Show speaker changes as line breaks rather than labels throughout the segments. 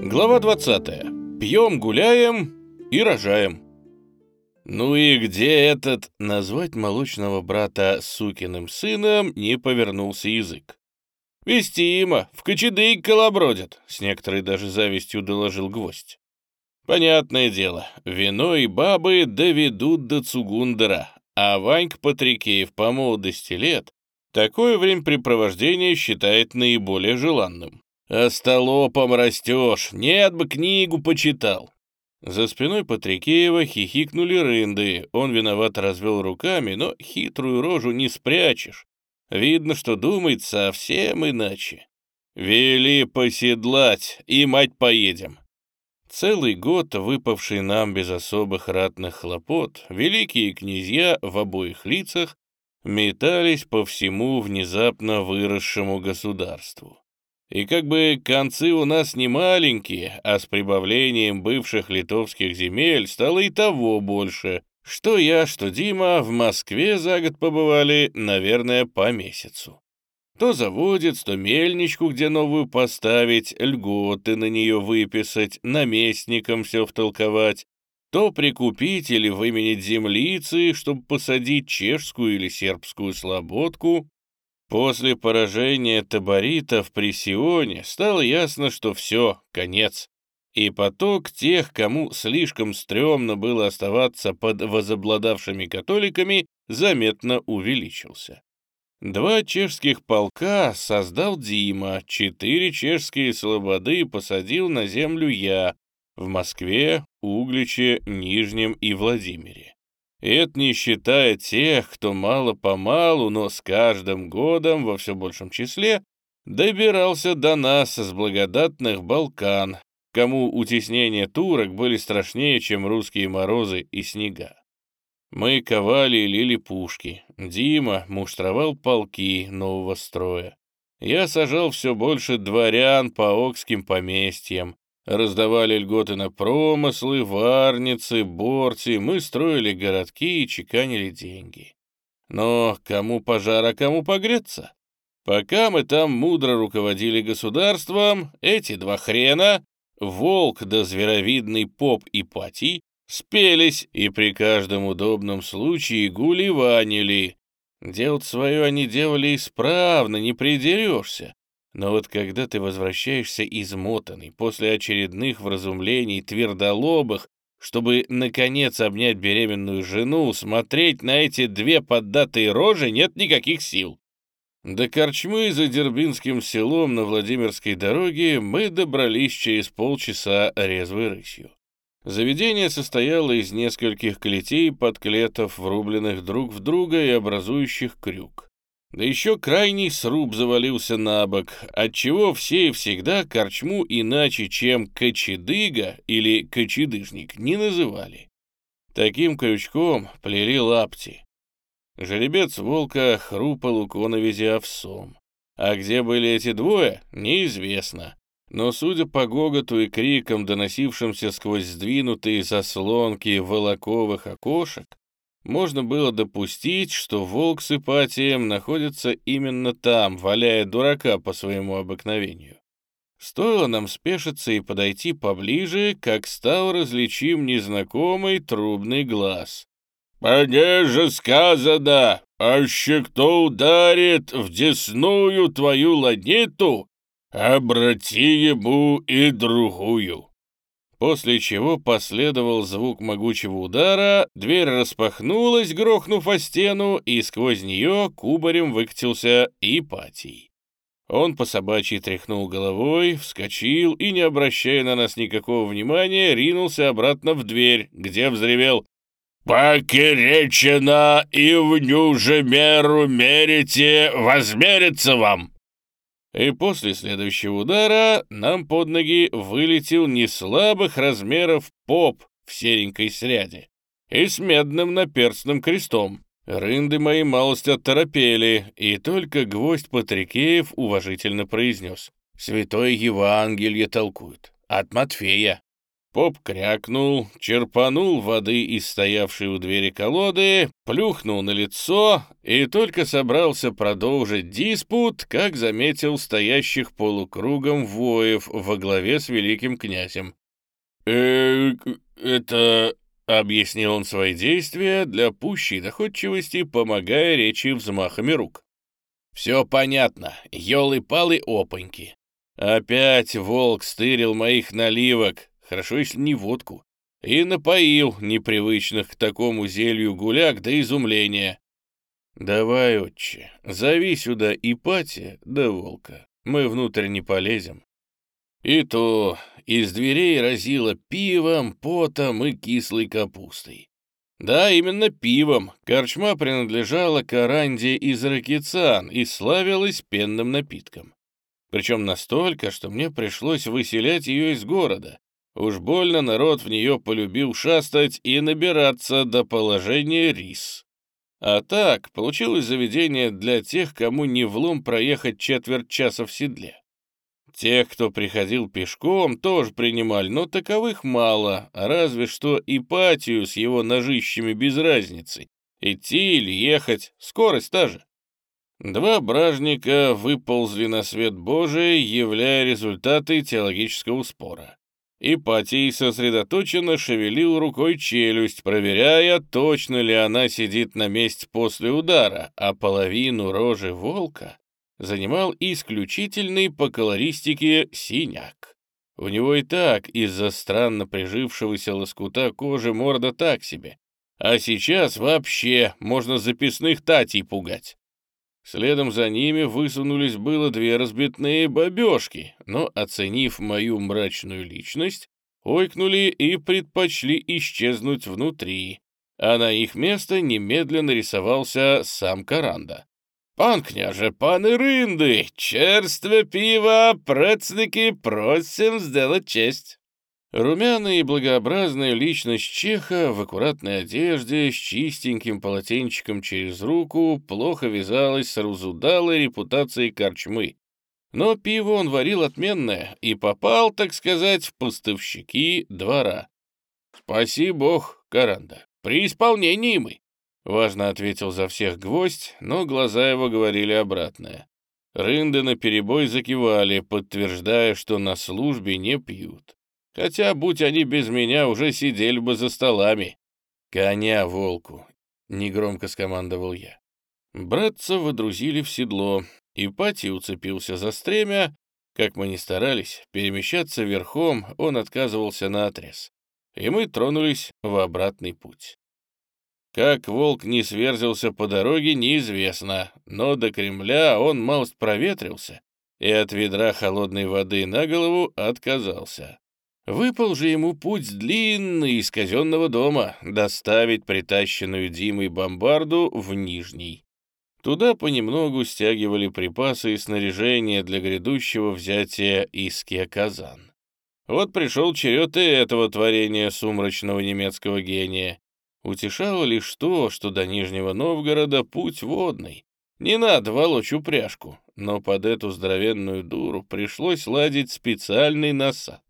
Глава 20. Пьем, гуляем и рожаем. Ну и где этот назвать молочного брата сукиным сыном не повернулся язык? Вестимо, в кочедык колобродят, с некоторой даже завистью доложил гвоздь. Понятное дело, вино и бабы доведут до Цугундера, а Ванька Патрикеев по молодости лет такое времяпрепровождение считает наиболее желанным. «Остолопом растешь, нет бы книгу почитал». За спиной Патрикеева хихикнули рынды, он виноват развел руками, но хитрую рожу не спрячешь. Видно, что думает совсем иначе. «Вели поседлать, и мать поедем». Целый год, выпавший нам без особых ратных хлопот, великие князья в обоих лицах метались по всему внезапно выросшему государству. И как бы концы у нас не маленькие, а с прибавлением бывших литовских земель стало и того больше. Что я, что Дима в Москве за год побывали, наверное, по месяцу. То заводец, то мельничку, где новую поставить, льготы на нее выписать, наместникам все втолковать, то прикупить или выменить землицы, чтобы посадить чешскую или сербскую слободку, После поражения таборитов при Сионе стало ясно, что все, конец. И поток тех, кому слишком стрёмно было оставаться под возобладавшими католиками, заметно увеличился. Два чешских полка создал Дима, четыре чешские слободы посадил на землю я в Москве, Угличе, Нижнем и Владимире. И это не считая тех, кто мало-помалу, но с каждым годом во все большем числе добирался до нас с благодатных Балкан, кому утеснения турок были страшнее, чем русские морозы и снега. Мы ковали и лили пушки, Дима муштровал полки нового строя. Я сажал все больше дворян по окским поместьям, Раздавали льготы на промыслы, варницы, борти, мы строили городки и чеканили деньги. Но кому пожар, а кому погреться? Пока мы там мудро руководили государством, эти два хрена, волк да зверовидный поп Ипатий, спелись и при каждом удобном случае гуливанили. Делать свое они делали исправно, не придерешься. Но вот когда ты возвращаешься измотанный после очередных вразумлений твердолобых, чтобы, наконец, обнять беременную жену, смотреть на эти две поддатые рожи нет никаких сил. До корчмы за Дербинским селом на Владимирской дороге мы добрались через полчаса резвой рысью. Заведение состояло из нескольких клетей подклетов, врубленных друг в друга и образующих крюк. Да еще крайний сруб завалился на бок, отчего все и всегда корчму иначе, чем кочедыга или кочедыжник не называли. Таким крючком плели лапти. Жеребец волка хрупал у коновизи овсом. А где были эти двое, неизвестно. Но, судя по гоготу и крикам, доносившимся сквозь сдвинутые заслонки волоковых окошек, можно было допустить, что волк с Ипатием находятся именно там, валяя дурака по своему обыкновению. Стоило нам спешиться и подойти поближе, как стал различим незнакомый трубный глаз. «Мне же сказано, аще кто ударит в десную твою ладниту, обрати ему и другую» после чего последовал звук могучего удара, дверь распахнулась, грохнув о стену, и сквозь нее кубарем выкатился Ипатий. Он по собачьи тряхнул головой, вскочил и, не обращая на нас никакого внимания, ринулся обратно в дверь, где взревел «Покеречено, и в ню меру мерите, возмерится вам!» И после следующего удара нам под ноги вылетел неслабых размеров поп в серенькой сряде и с медным наперстным крестом. Рынды мои малость оторопели, и только гвоздь Патрикеев уважительно произнес. «Святое Евангелие толкует. От Матфея». Поп крякнул, черпанул воды из стоявшей у двери колоды, плюхнул на лицо и только собрался продолжить диспут, как заметил стоящих полукругом воев во главе с великим князем. «Э, это...» — объяснил он свои действия для пущей доходчивости, помогая речи взмахами рук. «Все понятно, елы-палы-опаньки. Опять волк стырил моих наливок, хорошо, если не водку, и напоил непривычных к такому зелью гуляк до изумления. «Давай, отче, зови сюда Ипатия да волка, мы внутрь не полезем». И то из дверей разило пивом, потом и кислой капустой. Да, именно пивом. Корчма принадлежала Каранде из Ракицан и славилась пенным напитком. Причем настолько, что мне пришлось выселять ее из города, Уж больно народ в нее полюбил шастать и набираться до положения рис. А так, получилось заведение для тех, кому не влом проехать четверть часа в седле. Тех, кто приходил пешком, тоже принимали, но таковых мало, разве что Ипатию с его ножищами без разницы. Идти или ехать, скорость та же. Два бражника выползли на свет Божий, являя результаты теологического спора. Ипатий сосредоточенно шевелил рукой челюсть, проверяя, точно ли она сидит на месте после удара, а половину рожи волка занимал исключительный по колористике синяк. У него и так из-за странно прижившегося лоскута кожи морда так себе, а сейчас вообще можно записных татей пугать. Следом за ними высунулись было две разбитные бабешки, но, оценив мою мрачную личность, ойкнули и предпочли исчезнуть внутри, а на их место немедленно рисовался сам Каранда. «Пан княже, паны рынды, черстве пива, прецники, просим сделать честь!» Румяная и благообразная личность Чеха в аккуратной одежде с чистеньким полотенчиком через руку плохо вязалась с разудалой репутацией корчмы. Но пиво он варил отменное и попал, так сказать, в поставщики двора. «Спаси бог, Каранда, при исполнении мы!» Важно ответил за всех гвоздь, но глаза его говорили обратное. Рынды наперебой закивали, подтверждая, что на службе не пьют. Хотя, будь они без меня, уже сидели бы за столами. «Коня волку!» — негромко скомандовал я. Братца водрузили в седло, и Пати уцепился за стремя. Как мы ни старались, перемещаться верхом он отказывался наотрез. И мы тронулись в обратный путь. Как волк не сверзился по дороге, неизвестно, но до Кремля он малость проветрился и от ведра холодной воды на голову отказался. Выпал же ему путь длинный из казенного дома, доставить притащенную Димой бомбарду в Нижний. Туда понемногу стягивали припасы и снаряжение для грядущего взятия Иския-Казан. Вот пришел черед и этого творения сумрачного немецкого гения. Утешало лишь то, что до Нижнего Новгорода путь водный. Не надо волочь упряжку, но под эту здоровенную дуру пришлось ладить специальный насад.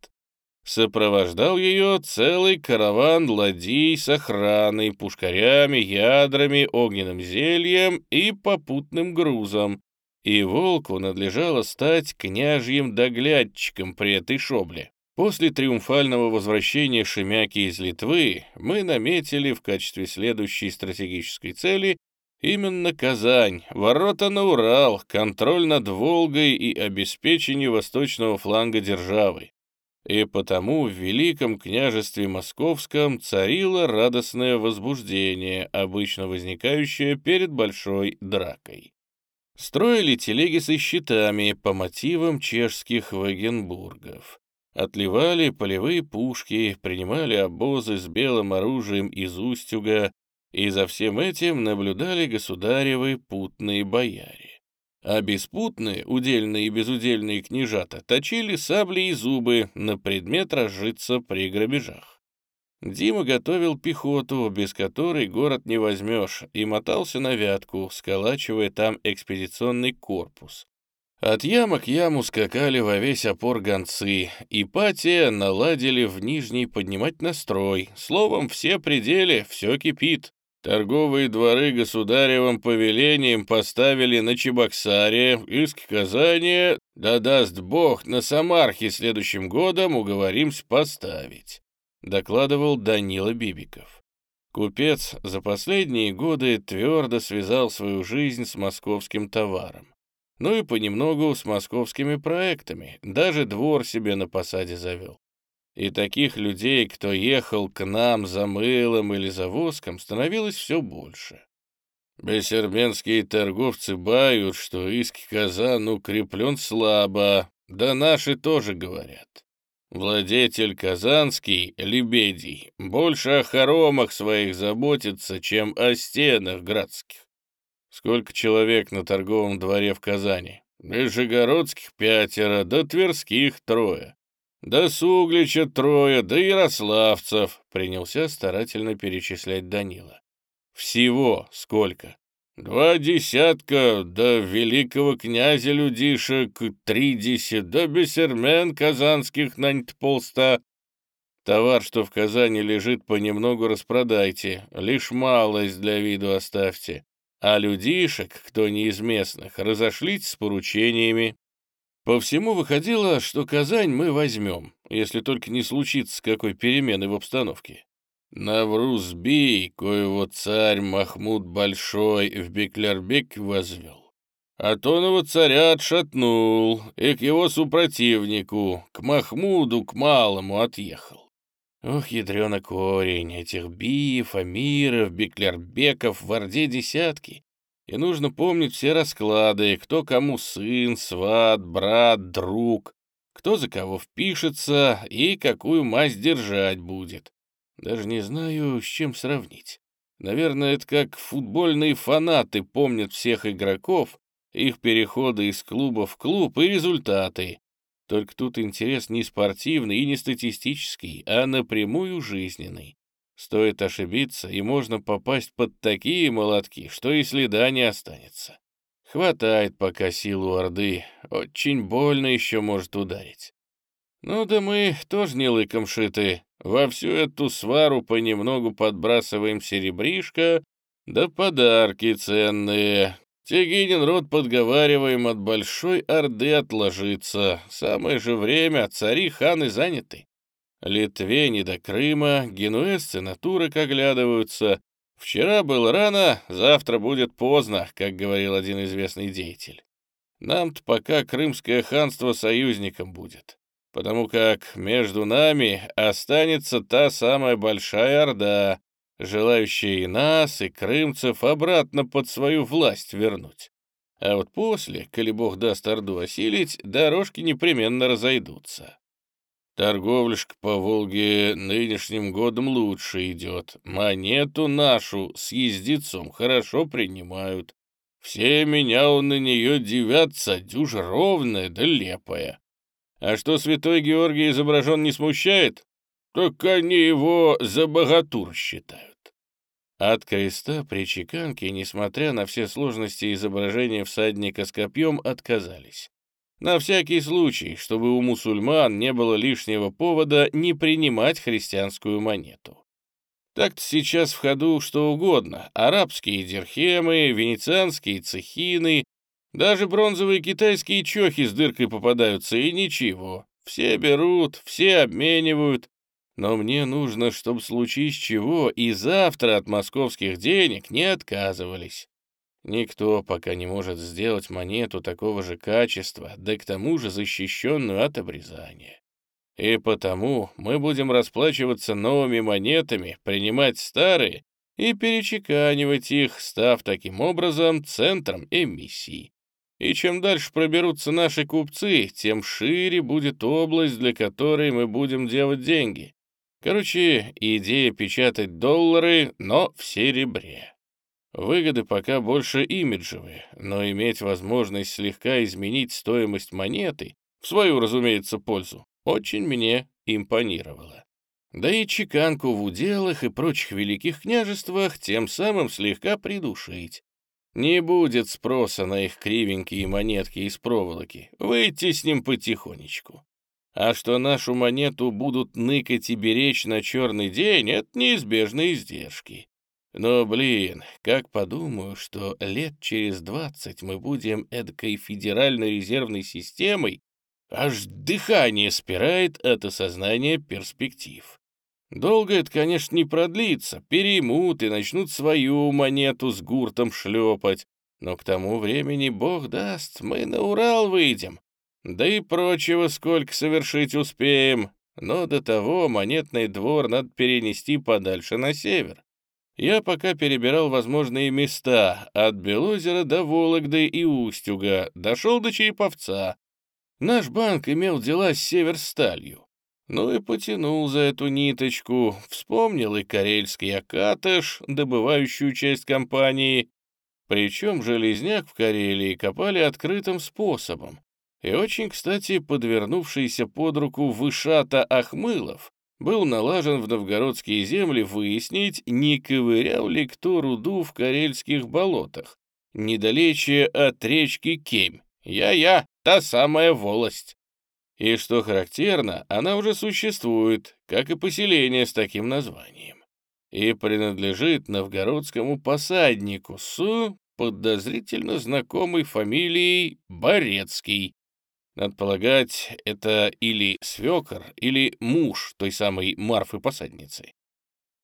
Сопровождал ее целый караван ладей с охраной, пушкарями, ядрами, огненным зельем и попутным грузом. И волку надлежало стать княжьим доглядчиком при этой шобле. После триумфального возвращения Шемяки из Литвы мы наметили в качестве следующей стратегической цели именно Казань, ворота на Урал, контроль над Волгой и обеспечение восточного фланга державы и потому в Великом княжестве Московском царило радостное возбуждение, обычно возникающее перед большой дракой. Строили телеги со щитами по мотивам чешских вагенбургов. Отливали полевые пушки, принимали обозы с белым оружием из Устюга, и за всем этим наблюдали государевы путные бояре а беспутные, удельные и безудельные княжата точили сабли и зубы на предмет разжиться при грабежах. Дима готовил пехоту, без которой город не возьмешь, и мотался на вятку, сколачивая там экспедиционный корпус. От яма к яму скакали во весь опор гонцы, и патия наладили в Нижний поднимать настрой. Словом, все пределы, все кипит. Торговые дворы государевым повелением поставили на Чебоксаре, иск Казани, да даст бог, на Самархе следующим годом уговоримся поставить, докладывал Данила Бибиков. Купец за последние годы твердо связал свою жизнь с московским товаром. Ну и понемногу с московскими проектами, даже двор себе на посаде завел. И таких людей, кто ехал к нам за мылом или за воском, становилось все больше. Бессерменские торговцы бают, что иск Казан укреплен слабо, да наши тоже говорят. Владетель Казанский, Лебедий, больше о хоромах своих заботится, чем о стенах градских. Сколько человек на торговом дворе в Казани? Нижегородских пятеро, да Тверских трое. Да Суглича трое, да Ярославцев, принялся старательно перечислять Данила. Всего сколько? Два десятка, да великого князя людишек, тридесят, да бесермен казанских нанять полста. Товар, что в Казани лежит, понемногу распродайте, лишь малость для виду оставьте а людишек, кто не из местных, разошлись с поручениями. По всему выходило, что Казань мы возьмем, если только не случится какой перемены в обстановке. Наврузбей, коего царь Махмуд Большой в Беклярбек возвел. А тонного царя отшатнул и к его супротивнику, к Махмуду, к малому отъехал. Ох, ядрёна корень, этих биев, амиров, беклербеков в Орде десятки. И нужно помнить все расклады, кто кому сын, сват, брат, друг, кто за кого впишется и какую масть держать будет. Даже не знаю, с чем сравнить. Наверное, это как футбольные фанаты помнят всех игроков, их переходы из клуба в клуб и результаты. Только тут интерес не спортивный и не статистический, а напрямую жизненный. Стоит ошибиться, и можно попасть под такие молотки, что и следа не останется. Хватает пока силу Орды, очень больно еще может ударить. Ну да мы тоже не лыком шиты, во всю эту свару понемногу подбрасываем серебришко, да подарки ценные, Тегинин род подговариваем от Большой Орды отложиться. Самое же время, цари ханы заняты. Литве не до Крыма, генуэзцы на турок оглядываются. Вчера было рано, завтра будет поздно, как говорил один известный деятель. Нам-то пока Крымское ханство союзником будет, потому как между нами останется та самая Большая Орда, желающие и нас, и крымцев обратно под свою власть вернуть. А вот после, коли бог даст Орду осилить, дорожки непременно разойдутся. Торговляшка по Волге нынешним годом лучше идет. Монету нашу с ездецом хорошо принимают. Все меня на нее девятся, дюж ровная да лепая. А что святой Георгий изображен не смущает? Так они его за богатур считают. От креста при чеканке, несмотря на все сложности изображения всадника с копьем, отказались. На всякий случай, чтобы у мусульман не было лишнего повода не принимать христианскую монету. Так-то сейчас в ходу что угодно. Арабские дирхемы, венецианские цехины, даже бронзовые китайские чохи с дыркой попадаются, и ничего. Все берут, все обменивают, но мне нужно, чтобы случись чего, и завтра от московских денег не отказывались. Никто пока не может сделать монету такого же качества, да к тому же защищенную от обрезания. И потому мы будем расплачиваться новыми монетами, принимать старые и перечеканивать их, став таким образом центром эмиссии. И чем дальше проберутся наши купцы, тем шире будет область, для которой мы будем делать деньги. Короче, идея печатать доллары, но в серебре. Выгоды пока больше имиджевые, но иметь возможность слегка изменить стоимость монеты, в свою, разумеется, пользу, очень мне импонировало. Да и чеканку в уделах и прочих великих княжествах тем самым слегка придушить. Не будет спроса на их кривенькие монетки из проволоки. Выйти с ним потихонечку. А что нашу монету будут ныкать и беречь на черный день, это неизбежные издержки. Но, блин, как подумаю, что лет через двадцать мы будем эдакой федеральной резервной системой, аж дыхание спирает от осознания перспектив. Долго это, конечно, не продлится, переймут и начнут свою монету с гуртом шлепать, но к тому времени, бог даст, мы на Урал выйдем. Да и прочего сколько совершить успеем, но до того монетный двор надо перенести подальше на север. Я пока перебирал возможные места, от Белозера до Вологды и Устюга, дошел до Череповца. Наш банк имел дела с Северсталью. Ну и потянул за эту ниточку, вспомнил и карельский Акатыш, добывающую часть компании. Причем железняк в Карелии копали открытым способом. И очень, кстати, подвернувшийся под руку Вышата Ахмылов был налажен в новгородские земли выяснить, не ковырял ли кто руду в карельских болотах, недалече от речки Кемь. Я-я, та самая волость. И что характерно, она уже существует, как и поселение с таким названием. И принадлежит новгородскому посаднику с подозрительно знакомой фамилией Борецкий, надо полагать, это или свекор, или муж той самой Марфы-посадницы.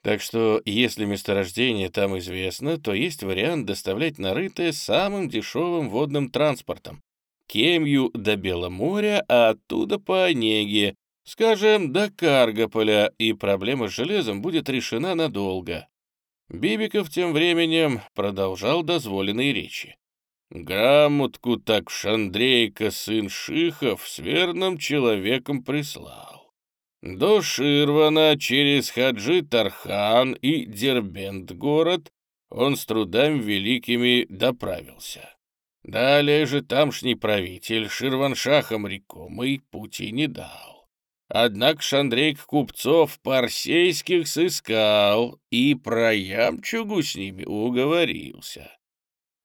Так что, если месторождение там известно, то есть вариант доставлять нарытое самым дешевым водным транспортом. Кемью до Беломоря, а оттуда по Онеге, скажем, до Каргополя, и проблема с железом будет решена надолго. Бибиков тем временем продолжал дозволенные речи. Грамотку так Шандрейка, сын Шихов, с верным человеком прислал. До Ширвана через Хаджи Тархан и Дербент город он с трудами великими доправился. Далее же тамшний правитель Ширваншахом рекомый пути не дал. Однако Шандрейк купцов парсейских сыскал и про ямчугу с ними уговорился.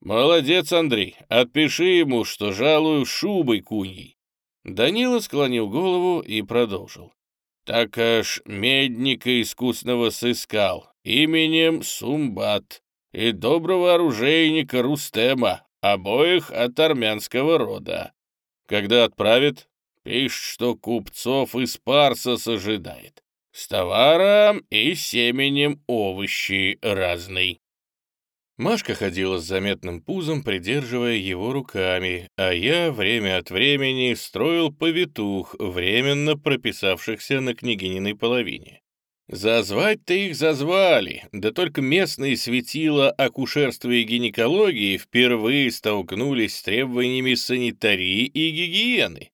«Молодец, Андрей, отпиши ему, что жалую шубой куней». Данила склонил голову и продолжил. «Так аж медника искусного сыскал, именем Сумбат, и доброго оружейника Рустема, обоих от армянского рода. Когда отправит, пишет, что купцов из Парса ожидает, с товаром и семенем овощи разный». Машка ходила с заметным пузом, придерживая его руками, а я время от времени строил повитух, временно прописавшихся на княгининой половине. Зазвать-то их зазвали, да только местные светила акушерства и гинекологии впервые столкнулись с требованиями санитарии и гигиены.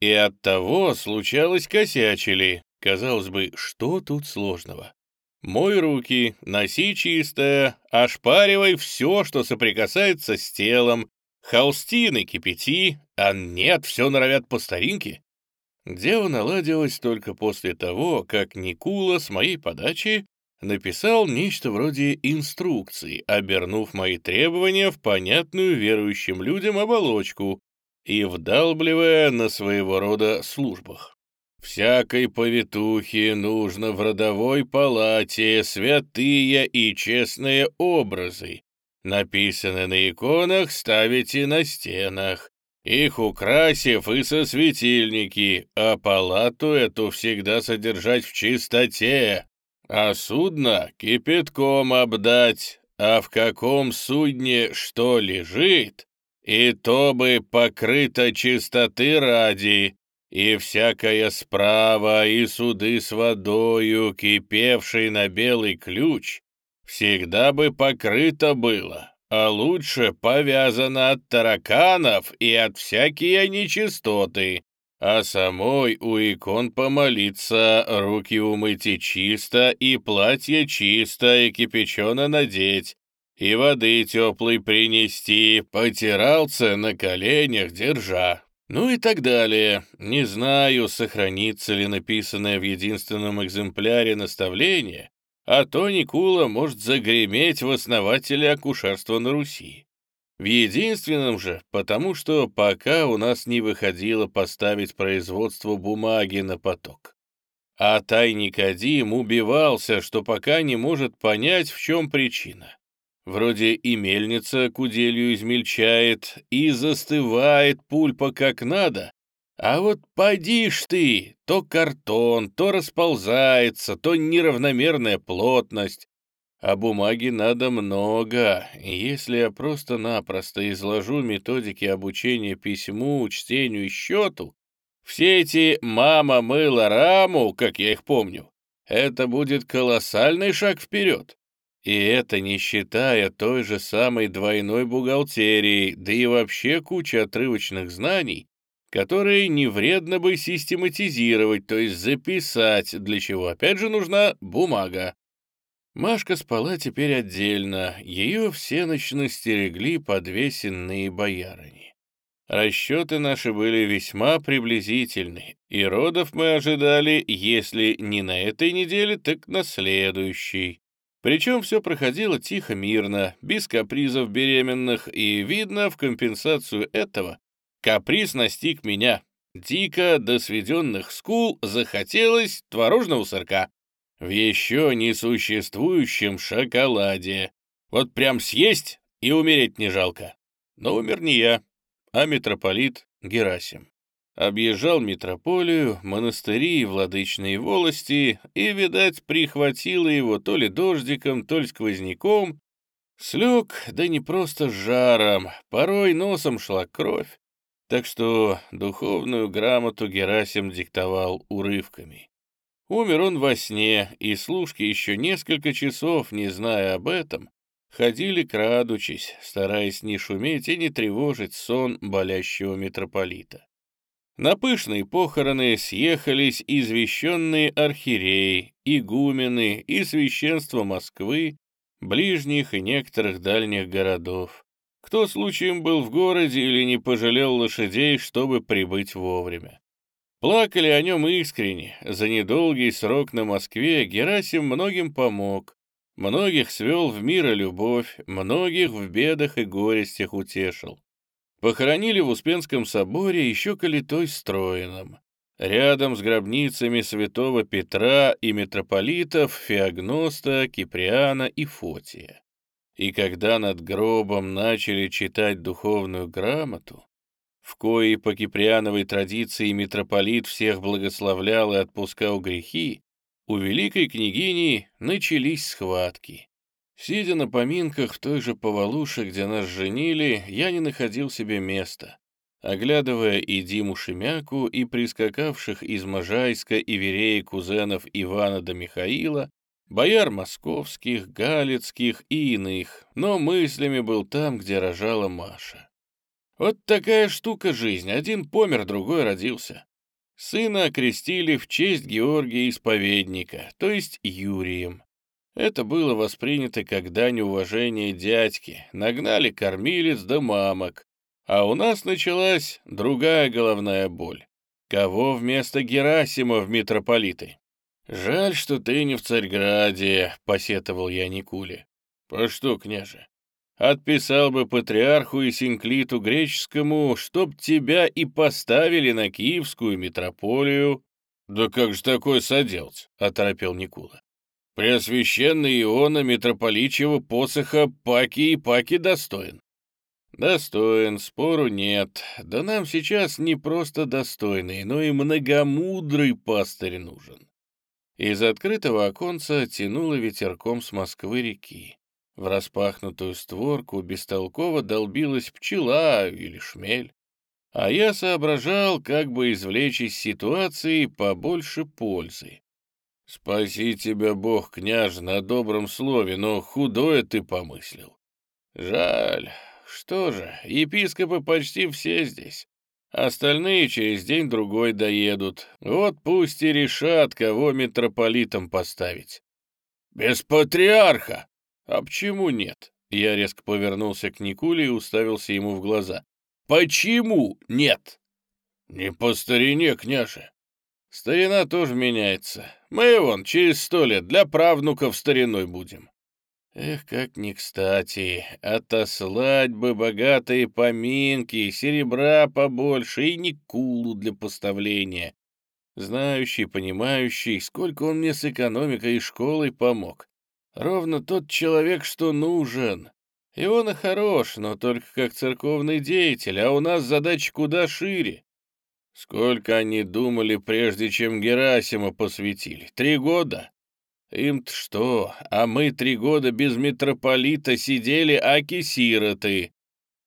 И оттого случалось косячили. Казалось бы, что тут сложного? Мой руки, носи чистое, ошпаривай все, что соприкасается с телом, холстины кипяти, а нет, все норовят по старинке. Дело наладилось только после того, как Никула с моей подачи написал нечто вроде инструкции, обернув мои требования в понятную верующим людям оболочку и вдалбливая на своего рода службах. Всякой повитухе нужно в родовой палате святые и честные образы. Написаны на иконах, ставите на стенах. Их украсив и со светильники, а палату эту всегда содержать в чистоте, а судно кипятком обдать, а в каком судне что лежит, и то бы покрыто чистоты ради, и всякая справа, и суды с водою, кипевшей на белый ключ, всегда бы покрыто было, а лучше повязано от тараканов и от всякие нечистоты, а самой у икон помолиться, руки умыть и чисто, и платье чисто, и кипячено надеть, и воды теплой принести, потирался на коленях держа, ну и так далее. Не знаю, сохранится ли написанное в единственном экземпляре наставление, а то Никула может загреметь в основателе акушерства на Руси. В единственном же, потому что пока у нас не выходило поставить производство бумаги на поток. А тайник Адим убивался, что пока не может понять, в чем причина. Вроде и мельница куделью измельчает, и застывает пульпа как надо, а вот поди ж ты, то картон, то расползается, то неравномерная плотность, а бумаги надо много. Если я просто-напросто изложу методики обучения письму, чтению и счету, все эти «мама мыла раму», как я их помню, это будет колоссальный шаг вперед. И это не считая той же самой двойной бухгалтерии, да и вообще куча отрывочных знаний, которые не вредно бы систематизировать, то есть записать, для чего опять же нужна бумага. Машка спала теперь отдельно, ее всеночно стерегли подвесенные боярыни. Расчеты наши были весьма приблизительны, и родов мы ожидали, если не на этой неделе, так на следующей. Причем все проходило тихо-мирно, без капризов беременных, и, видно, в компенсацию этого каприз настиг меня. Дико до сведенных скул захотелось творожного сырка. В еще несуществующем шоколаде. Вот прям съесть и умереть не жалко. Но умер не я, а митрополит Герасим. Объезжал митрополию, монастыри и владычные волости, и, видать, прихватило его то ли дождиком, то ли сквозняком. Слег, да не просто жаром, порой носом шла кровь, так что духовную грамоту Герасим диктовал урывками. Умер он во сне, и служки еще несколько часов, не зная об этом, ходили крадучись, стараясь не шуметь и не тревожить сон болящего митрополита. На пышные похороны съехались извещенные архиереи, игумены и священство Москвы, ближних и некоторых дальних городов. Кто случаем был в городе или не пожалел лошадей, чтобы прибыть вовремя. Плакали о нем искренне. За недолгий срок на Москве Герасим многим помог, Многих свел в мир и любовь, многих в бедах и горестях утешил. Похоронили в Успенском соборе еще калитой строином. Рядом с гробницами святого Петра и митрополитов Феогноста, Киприана и Фотия. И когда над гробом начали читать духовную грамоту, в коей по Киприановой традиции митрополит всех благословлял и отпускал грехи, у великой княгини начались схватки. Сидя на поминках в той же Повалуше, где нас женили, я не находил себе места. Оглядывая и Диму Шемяку, и прискакавших из Можайска и Вереи кузенов Ивана да Михаила, бояр московских, галицких и иных, но мыслями был там, где рожала Маша. Вот такая штука жизнь, один помер, другой родился. Сына окрестили в честь Георгия Исповедника, то есть Юрием. Это было воспринято как дань уважения дядьке, нагнали кормилец да мамок. А у нас началась другая головная боль. Кого вместо Герасима в митрополиты? «Жаль, что ты не в Царьграде», — посетовал я Никуле. «По что, княже? Отписал бы патриарху и синклиту греческому, чтоб тебя и поставили на киевскую митрополию. Да как же такое соделать? — оторопел Никула. Преосвященный Иона митрополичьего посоха паки и паки достоин. Достоин, спору нет. Да нам сейчас не просто достойный, но и многомудрый пастырь нужен. Из открытого оконца тянуло ветерком с Москвы реки. В распахнутую створку бестолково долбилась пчела или шмель. А я соображал, как бы извлечь из ситуации побольше пользы. «Спаси тебя, Бог, княж, на добром слове, но худое ты помыслил». «Жаль. Что же, епископы почти все здесь. Остальные через день-другой доедут. Вот пусть и решат, кого митрополитом поставить». «Без патриарха!» «А почему нет?» Я резко повернулся к Никуле и уставился ему в глаза. «Почему нет?» «Не по старине, княже». «Старина тоже меняется. Мы, вон, через сто лет для правнуков стариной будем». Эх, как не кстати, отослать бы богатые поминки, серебра побольше и Никулу для поставления. Знающий, понимающий, сколько он мне с экономикой и школой помог. Ровно тот человек, что нужен. И он и хорош, но только как церковный деятель, а у нас задача куда шире. Сколько они думали, прежде чем Герасима посвятили? Три года? Им-то что, а мы три года без митрополита сидели аки-сироты.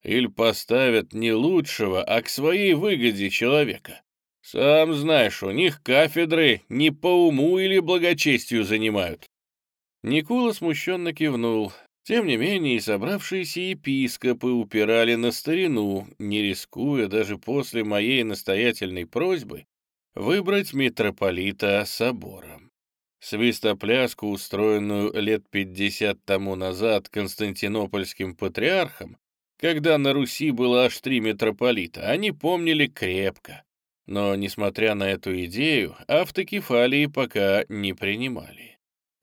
Или поставят не лучшего, а к своей выгоде человека. Сам знаешь, у них кафедры не по уму или благочестию занимают. Никула смущенно кивнул. Тем не менее, и собравшиеся епископы упирали на старину, не рискуя даже после моей настоятельной просьбы выбрать митрополита собором. Свистопляску, устроенную лет пятьдесят тому назад Константинопольским патриархом, когда на Руси было аж три митрополита, они помнили крепко. Но, несмотря на эту идею, автокефалии пока не принимали.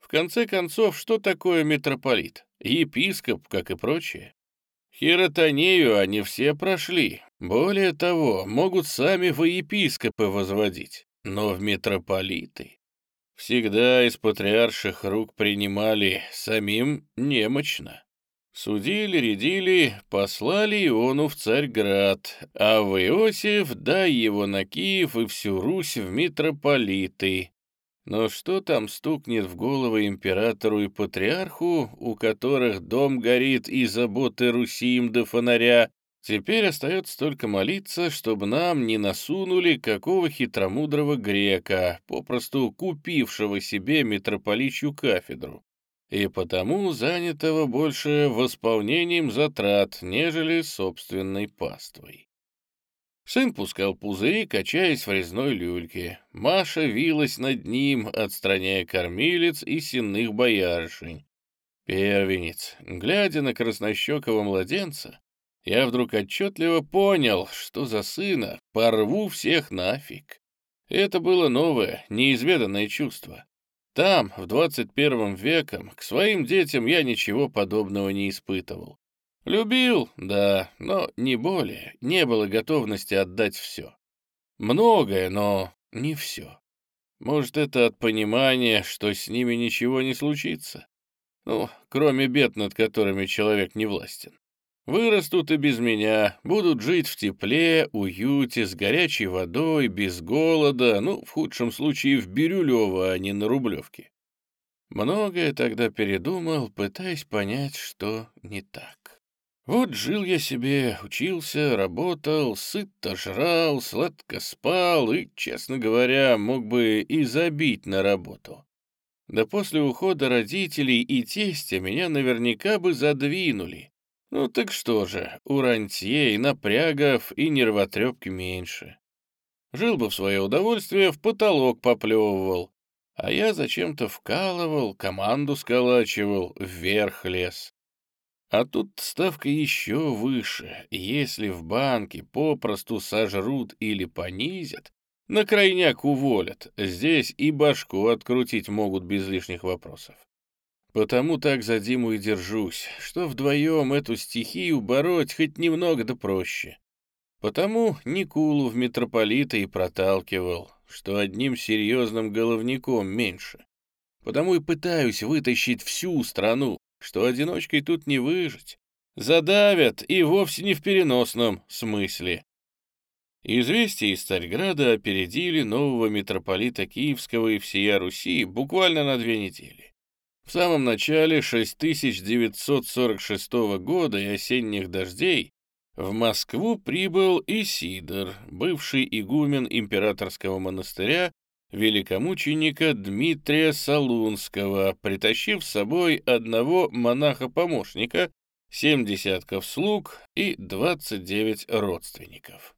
В конце концов, что такое митрополит? Епископ, как и прочее. Хиротонею они все прошли. Более того, могут сами во епископы возводить. Но в митрополиты всегда из патриарших рук принимали самим немощно. Судили, рядили, послали Иону в Царьград, а в Иосиф дай его на Киев и всю Русь в митрополиты. Но что там стукнет в головы императору и патриарху, у которых дом горит и заботы Руси им до фонаря, теперь остается только молиться, чтобы нам не насунули какого хитромудрого грека, попросту купившего себе митрополичью кафедру, и потому занятого больше восполнением затрат, нежели собственной паствой. Сын пускал пузыри, качаясь в резной люльке. Маша вилась над ним, отстраняя кормилец и сенных боярышень. Первенец, глядя на краснощекого младенца, я вдруг отчетливо понял, что за сына порву всех нафиг. Это было новое, неизведанное чувство. Там, в двадцать первом веком, к своим детям я ничего подобного не испытывал. Любил, да, но не более, не было готовности отдать все. Многое, но не все. Может, это от понимания, что с ними ничего не случится? Ну, кроме бед, над которыми человек не властен. Вырастут и без меня, будут жить в тепле, уюте, с горячей водой, без голода, ну, в худшем случае в Бирюлево, а не на Рублевке. Многое тогда передумал, пытаясь понять, что не так. Вот жил я себе, учился, работал, сыто жрал, сладко спал и, честно говоря, мог бы и забить на работу. Да после ухода родителей и тестя меня наверняка бы задвинули. Ну так что же, у рантье и напрягов, и нервотрепки меньше. Жил бы в свое удовольствие, в потолок поплевывал. А я зачем-то вкалывал, команду сколачивал, вверх лез. А тут ставка еще выше. Если в банке попросту сожрут или понизят, на крайняк уволят, здесь и башку открутить могут без лишних вопросов. Потому так за Диму и держусь, что вдвоем эту стихию бороть хоть немного да проще. Потому Никулу в митрополита и проталкивал, что одним серьезным головником меньше. Потому и пытаюсь вытащить всю страну, что одиночкой тут не выжить. Задавят, и вовсе не в переносном смысле. Известия из Царьграда опередили нового митрополита Киевского и всея Руси буквально на две недели. В самом начале 6946 года и осенних дождей в Москву прибыл Исидор, бывший игумен императорского монастыря великомученика Дмитрия Солунского, притащив с собой одного монаха-помощника, семь десятков слуг и двадцать девять родственников.